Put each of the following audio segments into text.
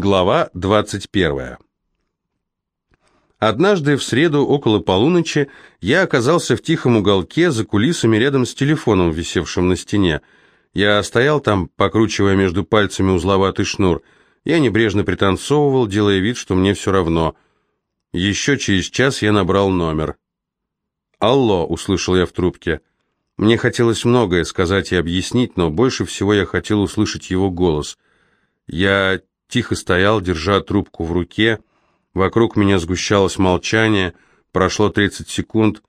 Глава 21. Однажды в среду около полуночи я оказался в тихом уголке за кулисами рядом с телефоном, висевшим на стене. Я стоял там, покручивая между пальцами узловатый шнур. Я небрежно пританцовывал, делая вид, что мне все равно. Еще через час я набрал номер. «Алло», — услышал я в трубке. Мне хотелось многое сказать и объяснить, но больше всего я хотел услышать его голос. Я тихо стоял, держа трубку в руке. Вокруг меня сгущалось молчание. Прошло 30 секунд.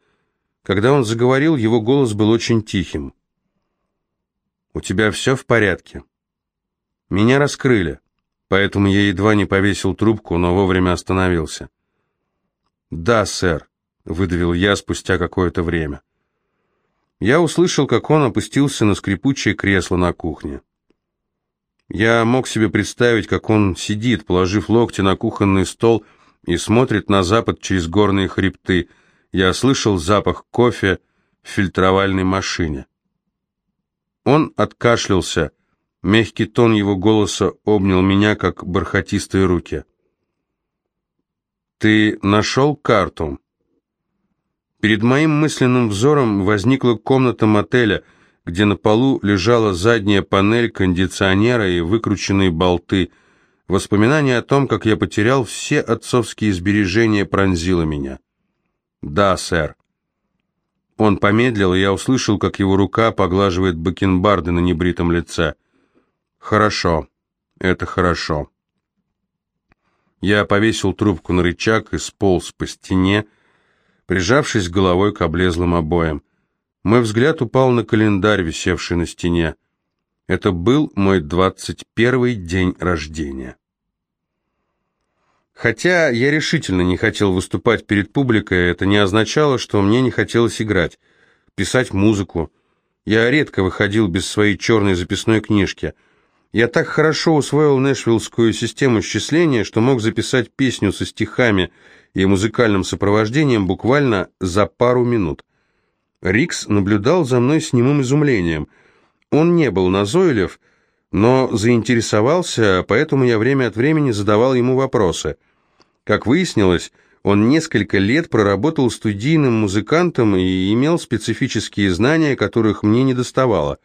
Когда он заговорил, его голос был очень тихим. «У тебя все в порядке?» Меня раскрыли, поэтому я едва не повесил трубку, но вовремя остановился. «Да, сэр», — выдавил я спустя какое-то время. Я услышал, как он опустился на скрипучее кресло на кухне. Я мог себе представить, как он сидит, положив локти на кухонный стол и смотрит на запад через горные хребты. Я слышал запах кофе в фильтровальной машине. Он откашлялся. Мягкий тон его голоса обнял меня, как бархатистые руки. «Ты нашел карту?» Перед моим мысленным взором возникла комната мотеля — где на полу лежала задняя панель кондиционера и выкрученные болты. Воспоминание о том, как я потерял все отцовские сбережения, пронзило меня. «Да, сэр». Он помедлил, и я услышал, как его рука поглаживает бакенбарды на небритом лице. «Хорошо. Это хорошо». Я повесил трубку на рычаг и сполз по стене, прижавшись головой к облезлым обоям. Мой взгляд упал на календарь, висевший на стене. Это был мой двадцать первый день рождения. Хотя я решительно не хотел выступать перед публикой, это не означало, что мне не хотелось играть, писать музыку. Я редко выходил без своей черной записной книжки. Я так хорошо усвоил нэшвиллскую систему счисления, что мог записать песню со стихами и музыкальным сопровождением буквально за пару минут. Рикс наблюдал за мной с немым изумлением. Он не был назойлив, но заинтересовался, поэтому я время от времени задавал ему вопросы. Как выяснилось, он несколько лет проработал студийным музыкантом и имел специфические знания, которых мне не доставало.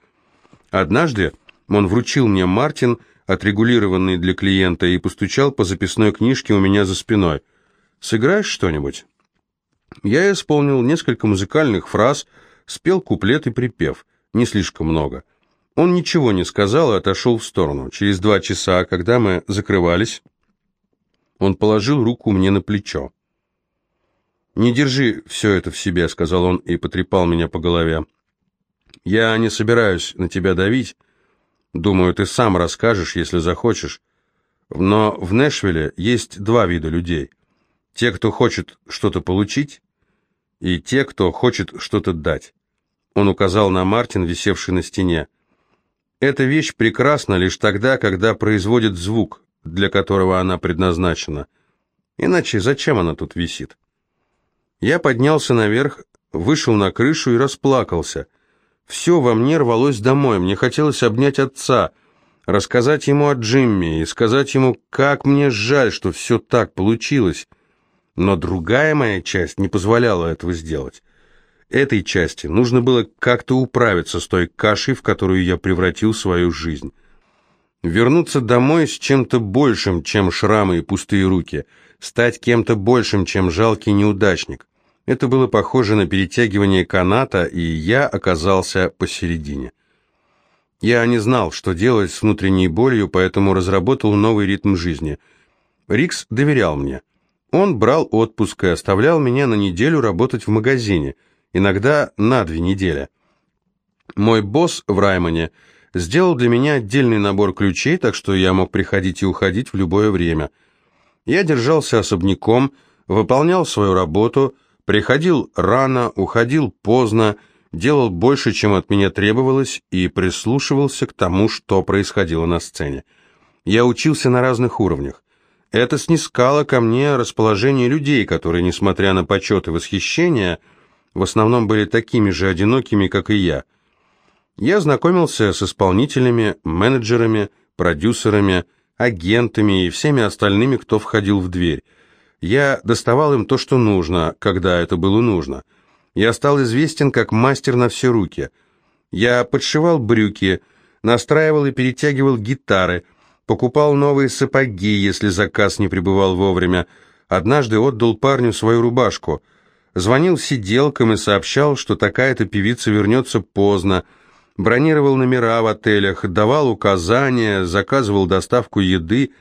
Однажды он вручил мне Мартин, отрегулированный для клиента, и постучал по записной книжке у меня за спиной. «Сыграешь что-нибудь?» Я исполнил несколько музыкальных фраз, спел куплет и припев, не слишком много. Он ничего не сказал и отошел в сторону. Через два часа, когда мы закрывались, он положил руку мне на плечо. «Не держи все это в себе», — сказал он и потрепал меня по голове. «Я не собираюсь на тебя давить. Думаю, ты сам расскажешь, если захочешь. Но в Нэшвилле есть два вида людей. Те, кто хочет что-то получить, и те, кто хочет что-то дать. Он указал на Мартин, висевший на стене. Эта вещь прекрасна лишь тогда, когда производит звук, для которого она предназначена. Иначе зачем она тут висит? Я поднялся наверх, вышел на крышу и расплакался. Все во мне рвалось домой, мне хотелось обнять отца, рассказать ему о Джимми и сказать ему, как мне жаль, что все так получилось но другая моя часть не позволяла этого сделать. Этой части нужно было как-то управиться с той кашей, в которую я превратил свою жизнь. Вернуться домой с чем-то большим, чем шрамы и пустые руки, стать кем-то большим, чем жалкий неудачник. Это было похоже на перетягивание каната, и я оказался посередине. Я не знал, что делать с внутренней болью, поэтому разработал новый ритм жизни. Рикс доверял мне – он брал отпуск и оставлял меня на неделю работать в магазине, иногда на две недели. Мой босс в Раймоне сделал для меня отдельный набор ключей, так что я мог приходить и уходить в любое время. Я держался особняком, выполнял свою работу, приходил рано, уходил поздно, делал больше, чем от меня требовалось, и прислушивался к тому, что происходило на сцене. Я учился на разных уровнях. Это снискало ко мне расположение людей, которые, несмотря на почет и восхищение, в основном были такими же одинокими, как и я. Я знакомился с исполнителями, менеджерами, продюсерами, агентами и всеми остальными, кто входил в дверь. Я доставал им то, что нужно, когда это было нужно. Я стал известен как мастер на все руки. Я подшивал брюки, настраивал и перетягивал гитары, покупал новые сапоги, если заказ не прибывал вовремя. Однажды отдал парню свою рубашку. Звонил сиделкам и сообщал, что такая-то певица вернется поздно, бронировал номера в отелях, давал указания, заказывал доставку еды.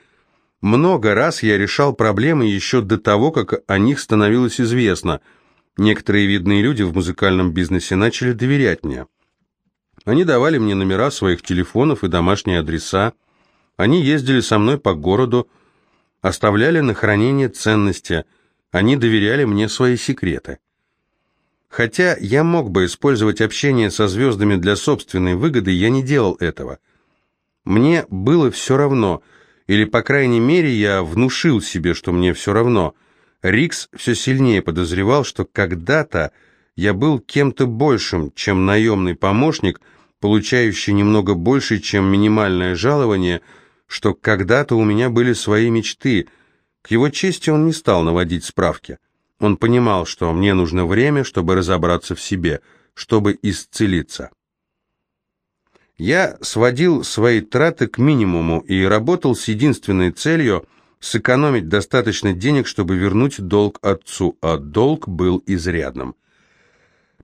Много раз я решал проблемы еще до того, как о них становилось известно. Некоторые видные люди в музыкальном бизнесе начали доверять мне. Они давали мне номера своих телефонов и домашние адреса. Они ездили со мной по городу, оставляли на хранение ценности. Они доверяли мне свои секреты. Хотя я мог бы использовать общение со звездами для собственной выгоды, я не делал этого. Мне было все равно, или, по крайней мере, я внушил себе, что мне все равно. Рикс все сильнее подозревал, что когда-то я был кем-то большим, чем наемный помощник, получающий немного больше, чем минимальное жалование, что когда-то у меня были свои мечты. К его чести он не стал наводить справки. Он понимал, что мне нужно время, чтобы разобраться в себе, чтобы исцелиться. Я сводил свои траты к минимуму и работал с единственной целью сэкономить достаточно денег, чтобы вернуть долг отцу, а долг был изрядным.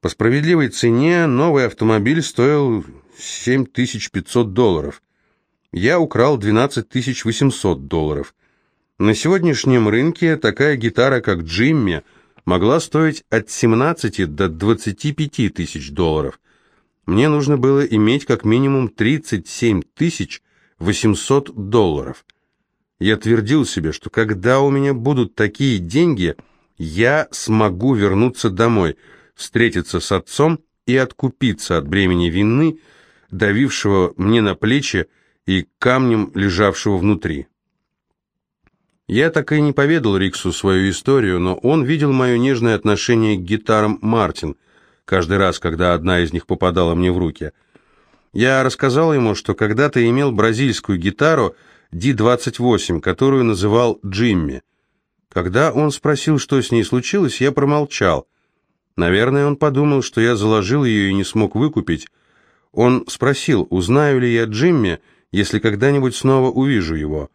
По справедливой цене новый автомобиль стоил 7500 долларов. Я украл 12800 долларов. На сегодняшнем рынке такая гитара, как Джимми, могла стоить от 17 до 25 тысяч долларов. Мне нужно было иметь как минимум 37 тысяч 800 долларов. Я твердил себе, что когда у меня будут такие деньги, я смогу вернуться домой, встретиться с отцом и откупиться от бремени вины, давившего мне на плечи и камнем, лежавшего внутри. Я так и не поведал Риксу свою историю, но он видел мое нежное отношение к гитарам Мартин, каждый раз, когда одна из них попадала мне в руки. Я рассказал ему, что когда-то имел бразильскую гитару D28, которую называл Джимми. Когда он спросил, что с ней случилось, я промолчал. Наверное, он подумал, что я заложил ее и не смог выкупить. Он спросил, узнаю ли я Джимми, если когда-нибудь снова увижу его.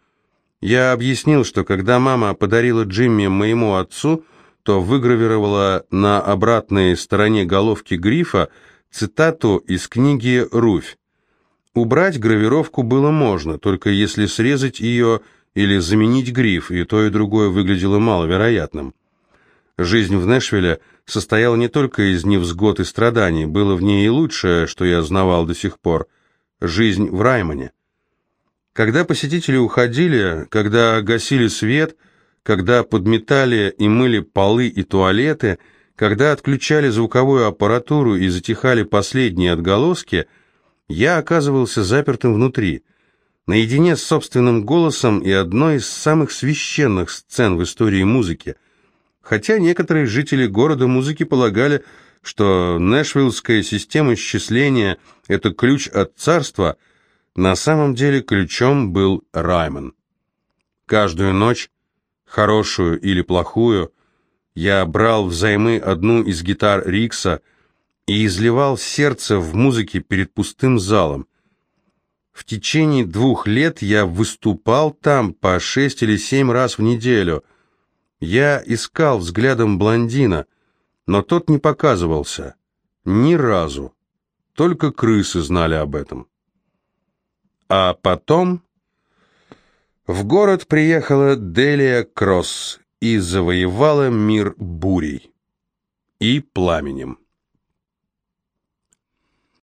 Я объяснил, что когда мама подарила Джимми моему отцу, то выгравировала на обратной стороне головки грифа цитату из книги «Руфь». Убрать гравировку было можно, только если срезать ее или заменить гриф, и то и другое выглядело маловероятным. Жизнь в Нэшвилле состояла не только из невзгод и страданий, было в ней и лучшее, что я знавал до сих пор – жизнь в Раймоне. Когда посетители уходили, когда гасили свет, когда подметали и мыли полы и туалеты, когда отключали звуковую аппаратуру и затихали последние отголоски, я оказывался запертым внутри, наедине с собственным голосом и одной из самых священных сцен в истории музыки. Хотя некоторые жители города музыки полагали, что Нэшвиллская система счисления – это ключ от царства – на самом деле ключом был Раймон. Каждую ночь, хорошую или плохую, я брал взаймы одну из гитар Рикса и изливал сердце в музыке перед пустым залом. В течение двух лет я выступал там по шесть или семь раз в неделю. Я искал взглядом блондина, но тот не показывался. Ни разу. Только крысы знали об этом. А потом в город приехала Делия Кросс и завоевала мир бурей и пламенем.